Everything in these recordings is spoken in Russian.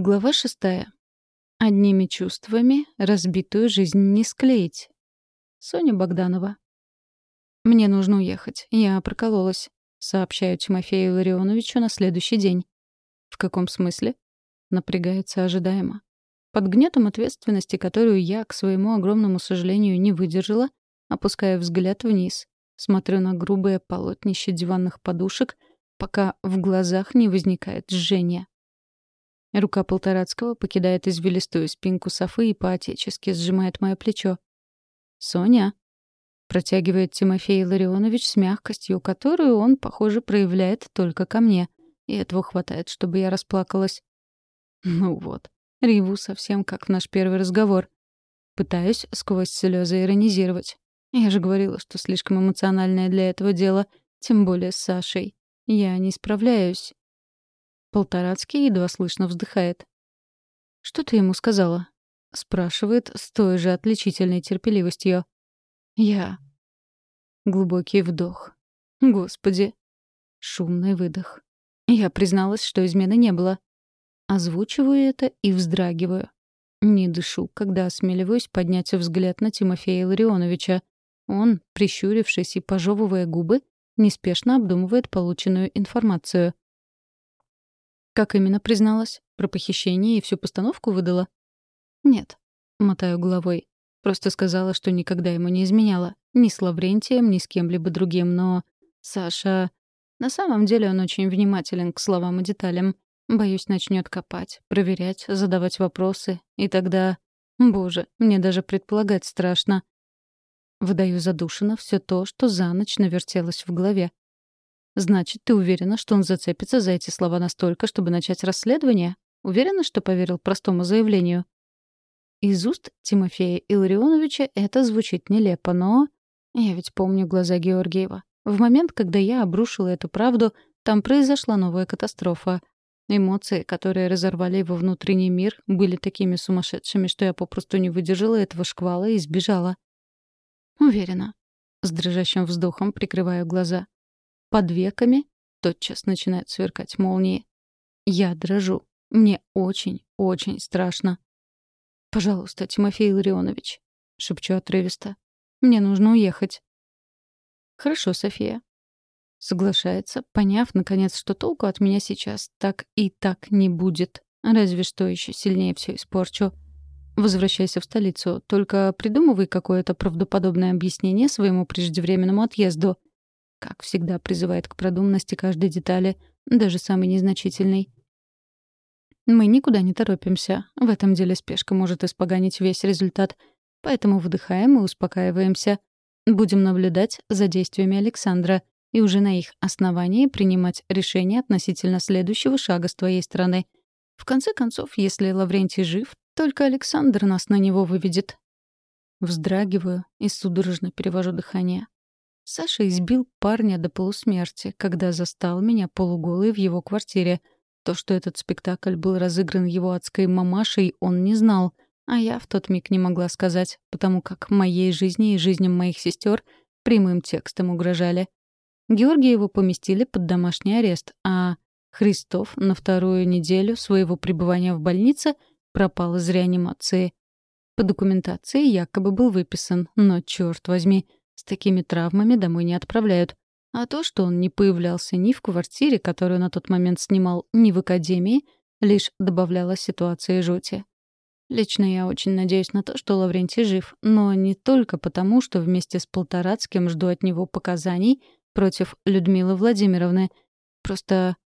Глава шестая. Одними чувствами разбитую жизнь не склеить. Соня Богданова. «Мне нужно уехать. Я прокололась», — сообщаю Тимофею Ларионовичу на следующий день. «В каком смысле?» — напрягается ожидаемо. Под гнетом ответственности, которую я, к своему огромному сожалению, не выдержала, опускаю взгляд вниз, смотрю на грубое полотнище диванных подушек, пока в глазах не возникает жжение. Рука Полторацкого покидает извилистую спинку Софы и поотечески сжимает мое плечо. «Соня!» — протягивает Тимофей Ларионович с мягкостью, которую он, похоже, проявляет только ко мне. И этого хватает, чтобы я расплакалась. Ну вот, реву совсем как в наш первый разговор. Пытаюсь сквозь слезы иронизировать. Я же говорила, что слишком эмоциональная для этого дела, тем более с Сашей. Я не справляюсь. Полторацкий едва слышно вздыхает. «Что ты ему сказала?» — спрашивает с той же отличительной терпеливостью. «Я...» Глубокий вдох. «Господи!» Шумный выдох. Я призналась, что измены не было. Озвучиваю это и вздрагиваю. Не дышу, когда осмеливаюсь поднять взгляд на Тимофея Ларионовича. Он, прищурившись и пожевывая губы, неспешно обдумывает полученную информацию. Как именно призналась? Про похищение и всю постановку выдала? Нет. Мотаю головой. Просто сказала, что никогда ему не изменяла. Ни с Лаврентием, ни с кем-либо другим, но... Саша... На самом деле он очень внимателен к словам и деталям. Боюсь, начнет копать, проверять, задавать вопросы. И тогда... Боже, мне даже предполагать страшно. Выдаю задушенно все то, что за ночь навертелось в голове. Значит, ты уверена, что он зацепится за эти слова настолько, чтобы начать расследование? Уверена, что поверил простому заявлению? Из уст Тимофея Илларионовича это звучит нелепо, но... Я ведь помню глаза Георгиева. В момент, когда я обрушила эту правду, там произошла новая катастрофа. Эмоции, которые разорвали его внутренний мир, были такими сумасшедшими, что я попросту не выдержала этого шквала и сбежала. Уверена. С дрожащим вздохом прикрываю глаза. Под веками тотчас начинают сверкать молнии. Я дрожу. Мне очень, очень страшно. «Пожалуйста, Тимофей Ларионович», — шепчу отрывисто. «Мне нужно уехать». «Хорошо, София». Соглашается, поняв, наконец, что толку от меня сейчас так и так не будет. Разве что еще сильнее все испорчу. Возвращайся в столицу, только придумывай какое-то правдоподобное объяснение своему преждевременному отъезду. Как всегда, призывает к продуманности каждой детали, даже самой незначительной. Мы никуда не торопимся. В этом деле спешка может испоганить весь результат. Поэтому выдыхаем и успокаиваемся. Будем наблюдать за действиями Александра и уже на их основании принимать решение относительно следующего шага с твоей стороны. В конце концов, если Лаврентий жив, только Александр нас на него выведет. Вздрагиваю и судорожно перевожу дыхание. Саша избил парня до полусмерти, когда застал меня полуголой в его квартире. То, что этот спектакль был разыгран его адской мамашей, он не знал, а я в тот миг не могла сказать, потому как моей жизни и жизням моих сестер прямым текстом угрожали. Георгиеву поместили под домашний арест, а Христов на вторую неделю своего пребывания в больнице пропал из реанимации. По документации якобы был выписан, но, черт возьми, с такими травмами домой не отправляют. А то, что он не появлялся ни в квартире, которую на тот момент снимал, ни в академии, лишь добавляло ситуации жути. Лично я очень надеюсь на то, что Лаврентий жив, но не только потому, что вместе с Полторацким жду от него показаний против Людмилы Владимировны. Просто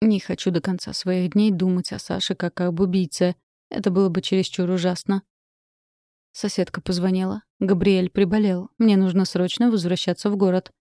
не хочу до конца своих дней думать о Саше как об убийце. Это было бы чересчур ужасно. Соседка позвонила. Габриэль приболел. Мне нужно срочно возвращаться в город.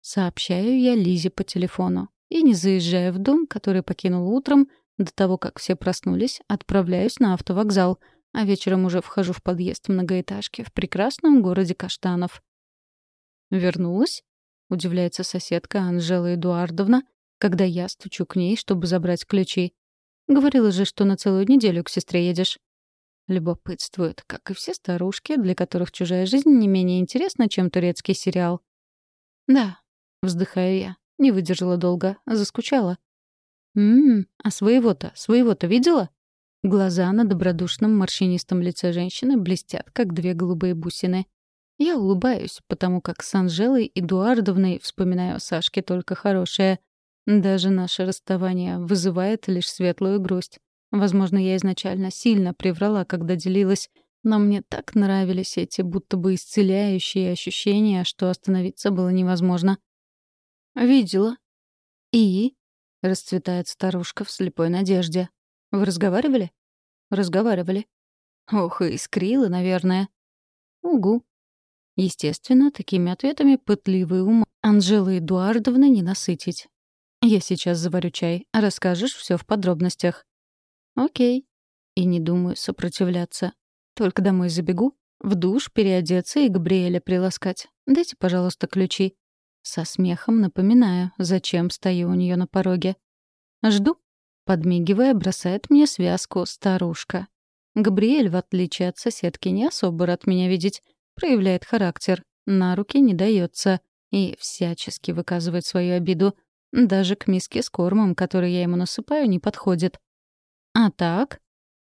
Сообщаю я Лизе по телефону. И, не заезжая в дом, который покинул утром, до того, как все проснулись, отправляюсь на автовокзал, а вечером уже вхожу в подъезд многоэтажки в прекрасном городе Каштанов. «Вернулась?» — удивляется соседка Анжела Эдуардовна, когда я стучу к ней, чтобы забрать ключи. «Говорила же, что на целую неделю к сестре едешь». Любопытствует, как и все старушки, для которых чужая жизнь не менее интересна, чем турецкий сериал. «Да», — вздыхаю я, не выдержала долго, заскучала. «Ммм, а своего-то, своего-то видела?» Глаза на добродушном морщинистом лице женщины блестят, как две голубые бусины. Я улыбаюсь, потому как с Анжелой Эдуардовной вспоминаю о Сашке только хорошее. Даже наше расставание вызывает лишь светлую грусть. Возможно, я изначально сильно приврала, когда делилась, но мне так нравились эти будто бы исцеляющие ощущения, что остановиться было невозможно. «Видела». «И?» — расцветает старушка в слепой надежде. «Вы разговаривали?» «Разговаривали». «Ох, искрила, наверное». «Угу». Естественно, такими ответами пытливый ум Анжелы Эдуардовны не насытить. «Я сейчас заварю чай. Расскажешь все в подробностях». «Окей». И не думаю сопротивляться. Только домой забегу, в душ переодеться и Габриэля приласкать. Дайте, пожалуйста, ключи. Со смехом напоминаю, зачем стою у нее на пороге. Жду. Подмигивая, бросает мне связку старушка. Габриэль, в отличие от соседки, не особо рад меня видеть. Проявляет характер, на руки не дается и всячески выказывает свою обиду. Даже к миске с кормом, который я ему насыпаю, не подходит. А так,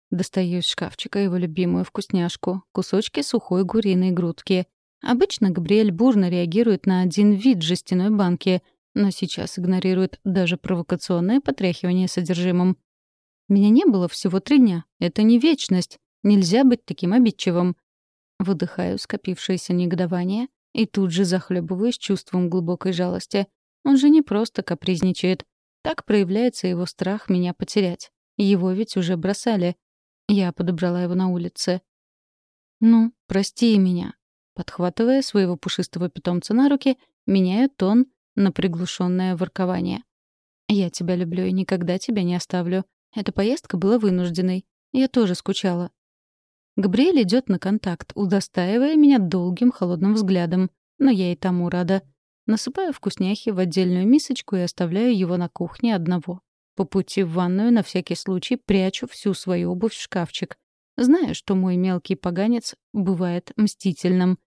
Достаю из шкафчика его любимую вкусняшку — кусочки сухой куриной грудки. Обычно Габриэль бурно реагирует на один вид жестяной банки, но сейчас игнорирует даже провокационное потряхивание содержимым. «Меня не было всего три дня. Это не вечность. Нельзя быть таким обидчивым». Выдыхаю скопившееся негодование и тут же захлебываюсь чувством глубокой жалости. Он же не просто капризничает. Так проявляется его страх меня потерять. Его ведь уже бросали. Я подобрала его на улице. «Ну, прости меня». Подхватывая своего пушистого питомца на руки, меняю тон на приглушенное воркование. «Я тебя люблю и никогда тебя не оставлю. Эта поездка была вынужденной. Я тоже скучала». Габриэль идет на контакт, удостаивая меня долгим холодным взглядом. Но я и тому рада. Насыпаю вкусняхи в отдельную мисочку и оставляю его на кухне одного. По пути в ванную на всякий случай прячу всю свою обувь в шкафчик. Знаю, что мой мелкий поганец бывает мстительным.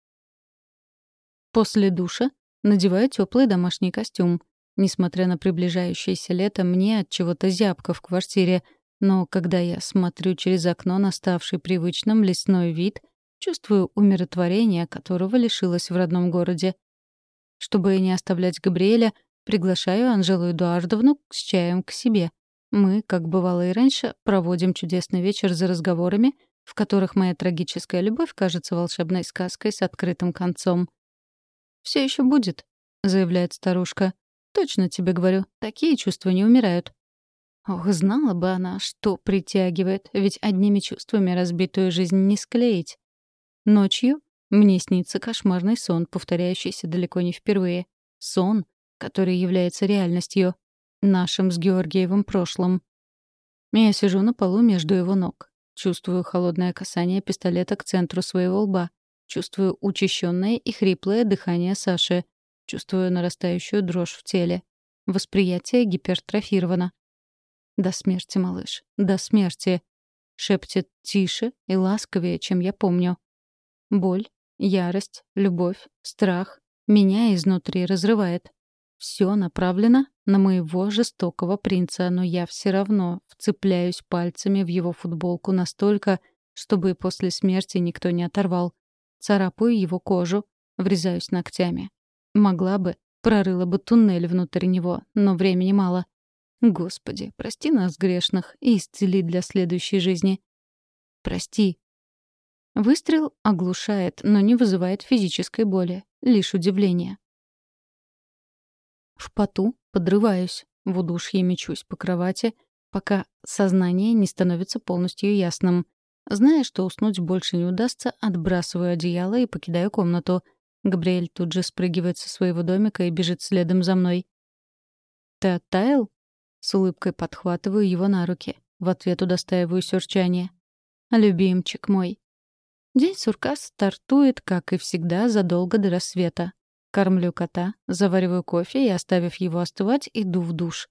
После душа надеваю теплый домашний костюм. Несмотря на приближающееся лето, мне от чего-то зябко в квартире, но когда я смотрю через окно на ставший привычным лесной вид, чувствую умиротворение, которого лишилась в родном городе. Чтобы не оставлять Габриэля, Приглашаю Анжелу Эдуардовну с чаем к себе. Мы, как бывало и раньше, проводим чудесный вечер за разговорами, в которых моя трагическая любовь кажется волшебной сказкой с открытым концом. «Все еще будет», — заявляет старушка. «Точно тебе говорю, такие чувства не умирают». Ох, знала бы она, что притягивает, ведь одними чувствами разбитую жизнь не склеить. Ночью мне снится кошмарный сон, повторяющийся далеко не впервые. Сон, который является реальностью, нашим с Георгиевым прошлым. Я сижу на полу между его ног. Чувствую холодное касание пистолета к центру своего лба. Чувствую учащенное и хриплое дыхание Саши. Чувствую нарастающую дрожь в теле. Восприятие гипертрофировано. «До смерти, малыш, до смерти», — шепчет тише и ласковее, чем я помню. Боль, ярость, любовь, страх меня изнутри разрывает. Все направлено на моего жестокого принца, но я все равно вцепляюсь пальцами в его футболку настолько, чтобы после смерти никто не оторвал. Царапаю его кожу, врезаюсь ногтями. Могла бы, прорыла бы туннель внутрь него, но времени мало. Господи, прости нас, грешных, и исцели для следующей жизни. Прости. Выстрел оглушает, но не вызывает физической боли, лишь удивление. Поту подрываюсь, в удушье мечусь по кровати, пока сознание не становится полностью ясным. Зная, что уснуть больше не удастся, отбрасываю одеяло и покидаю комнату. Габриэль тут же спрыгивает со своего домика и бежит следом за мной. «Ты оттаял?» С улыбкой подхватываю его на руки. В ответ удостаиваю урчания. «Любимчик мой». День сурка стартует, как и всегда, задолго до рассвета. Кормлю кота, завариваю кофе и, оставив его остывать, иду в душ.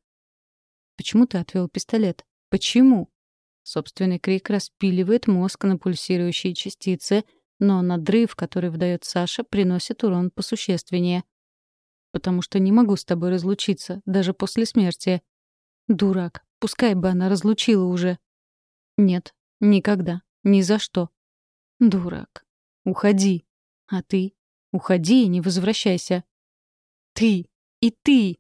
«Почему ты отвел пистолет? Почему?» Собственный крик распиливает мозг на пульсирующие частицы, но надрыв, который выдает Саша, приносит урон посущественнее. «Потому что не могу с тобой разлучиться, даже после смерти». «Дурак, пускай бы она разлучила уже». Нет, никогда, ни за что. Дурак. Уходи. А ты? Уходи и не возвращайся. Ты! И ты!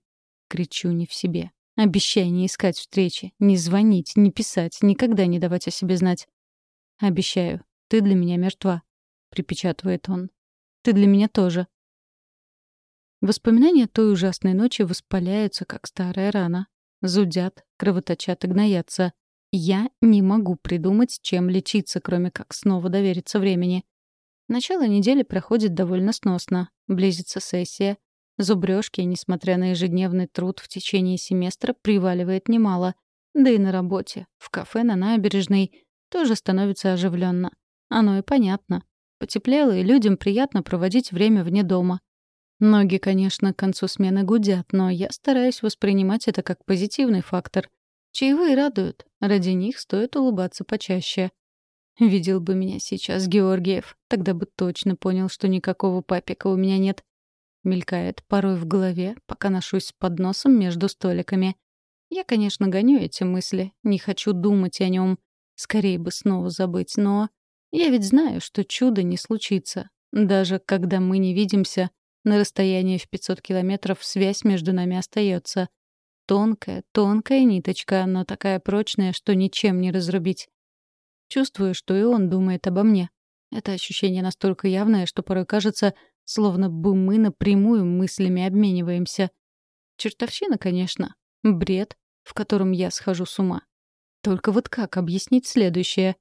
Кричу не в себе. Обещай не искать встречи, не звонить, не писать, никогда не давать о себе знать. Обещаю, ты для меня мертва, припечатывает он. Ты для меня тоже. Воспоминания той ужасной ночи воспаляются, как старая рана. Зудят, кровоточат и гноятся. Я не могу придумать, чем лечиться, кроме как снова довериться времени. Начало недели проходит довольно сносно. Близится сессия. Зубрёжки, несмотря на ежедневный труд в течение семестра, приваливает немало. Да и на работе, в кафе на набережной, тоже становится оживленно. Оно и понятно. Потеплело, и людям приятно проводить время вне дома. Ноги, конечно, к концу смены гудят, но я стараюсь воспринимать это как позитивный фактор. Чаевые радуют. Ради них стоит улыбаться почаще. Видел бы меня сейчас Георгиев, тогда бы точно понял, что никакого папика у меня нет. Мелькает порой в голове, пока ношусь с подносом между столиками. Я, конечно, гоню эти мысли, не хочу думать о нем. Скорее бы снова забыть, но... Я ведь знаю, что чудо не случится. Даже когда мы не видимся, на расстоянии в 500 километров связь между нами остается. Тонкая, тонкая ниточка, но такая прочная, что ничем не разрубить. Чувствую, что и он думает обо мне. Это ощущение настолько явное, что порой кажется, словно бы мы напрямую мыслями обмениваемся. Чертовщина, конечно. Бред, в котором я схожу с ума. Только вот как объяснить следующее?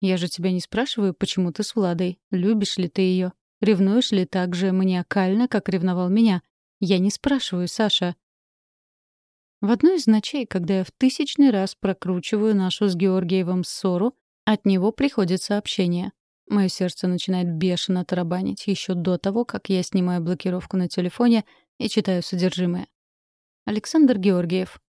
Я же тебя не спрашиваю, почему ты с Владой. Любишь ли ты ее? Ревнуешь ли так же маниакально, как ревновал меня? Я не спрашиваю, Саша. В одной из ночей, когда я в тысячный раз прокручиваю нашу с Георгиевым ссору, от него приходит сообщение. Мое сердце начинает бешено тарабанить еще до того, как я снимаю блокировку на телефоне и читаю содержимое. Александр Георгиев.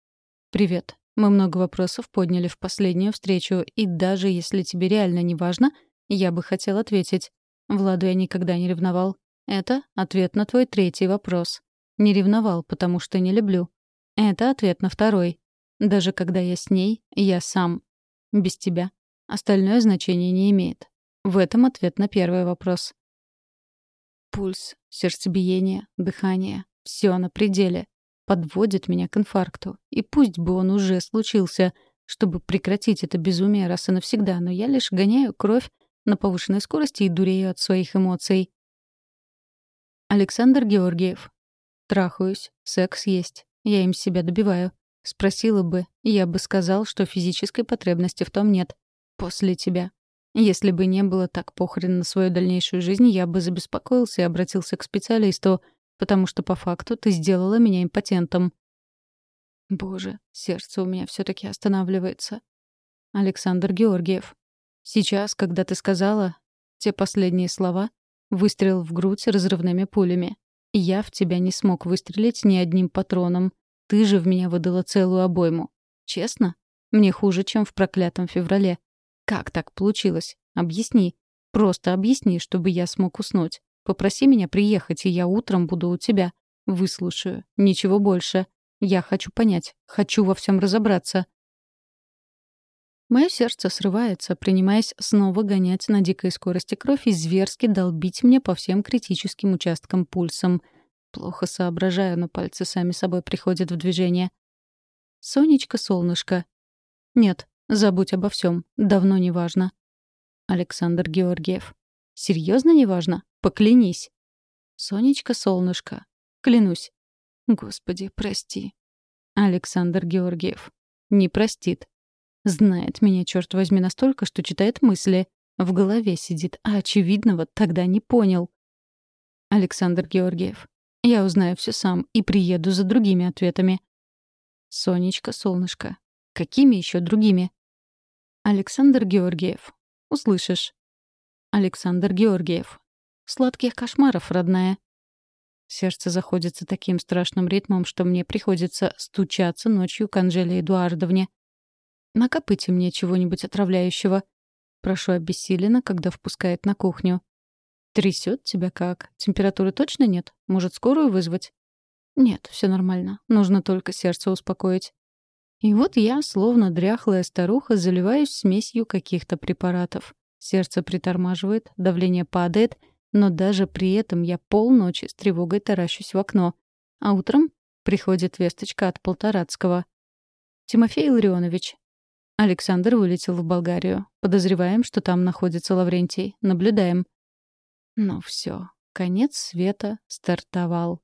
Привет. Мы много вопросов подняли в последнюю встречу, и даже если тебе реально не важно, я бы хотел ответить. Владу я никогда не ревновал. Это ответ на твой третий вопрос. Не ревновал, потому что не люблю. Это ответ на второй. Даже когда я с ней, я сам. Без тебя. Остальное значение не имеет. В этом ответ на первый вопрос. Пульс, сердцебиение, дыхание — все на пределе. Подводит меня к инфаркту. И пусть бы он уже случился, чтобы прекратить это безумие раз и навсегда, но я лишь гоняю кровь на повышенной скорости и дурею от своих эмоций. Александр Георгиев. Трахаюсь, секс есть. Я им себя добиваю. Спросила бы, я бы сказал, что физической потребности в том нет. После тебя. Если бы не было так похрен на свою дальнейшую жизнь, я бы забеспокоился и обратился к специалисту, потому что по факту ты сделала меня импотентом. Боже, сердце у меня все таки останавливается. Александр Георгиев. Сейчас, когда ты сказала те последние слова, выстрел в грудь разрывными пулями. Я в тебя не смог выстрелить ни одним патроном. Ты же в меня выдала целую обойму. Честно? Мне хуже, чем в проклятом феврале. Как так получилось? Объясни. Просто объясни, чтобы я смог уснуть. Попроси меня приехать, и я утром буду у тебя. Выслушаю. Ничего больше. Я хочу понять. Хочу во всем разобраться. Мое сердце срывается, принимаясь снова гонять на дикой скорости кровь и зверски долбить мне по всем критическим участкам пульсом. Плохо соображаю, но пальцы сами собой приходят в движение. «Сонечка-солнышко». «Нет, Забудь обо всем. Давно не важно. Александр Георгиев. Серьезно не важно? Поклянись. Сонечка, солнышко. Клянусь. Господи, прости. Александр Георгиев. Не простит. Знает меня, черт возьми, настолько, что читает мысли. В голове сидит, а очевидного тогда не понял. Александр Георгиев. Я узнаю все сам и приеду за другими ответами. Сонечка, солнышко. Какими еще другими? Александр Георгиев. Услышишь. Александр Георгиев. Сладких кошмаров, родная. Сердце заходится таким страшным ритмом, что мне приходится стучаться ночью к Анжеле Эдуардовне. Накопыте мне чего-нибудь отравляющего. Прошу обессиленно, когда впускает на кухню. Трясет тебя как? Температуры точно нет? Может, скорую вызвать? Нет, все нормально. Нужно только сердце успокоить. И вот я, словно дряхлая старуха, заливаюсь смесью каких-то препаратов. Сердце притормаживает, давление падает, но даже при этом я полночи с тревогой таращусь в окно. А утром приходит весточка от Полторацкого. «Тимофей Илларионович». Александр вылетел в Болгарию. Подозреваем, что там находится Лаврентий. Наблюдаем. Ну все, конец света стартовал.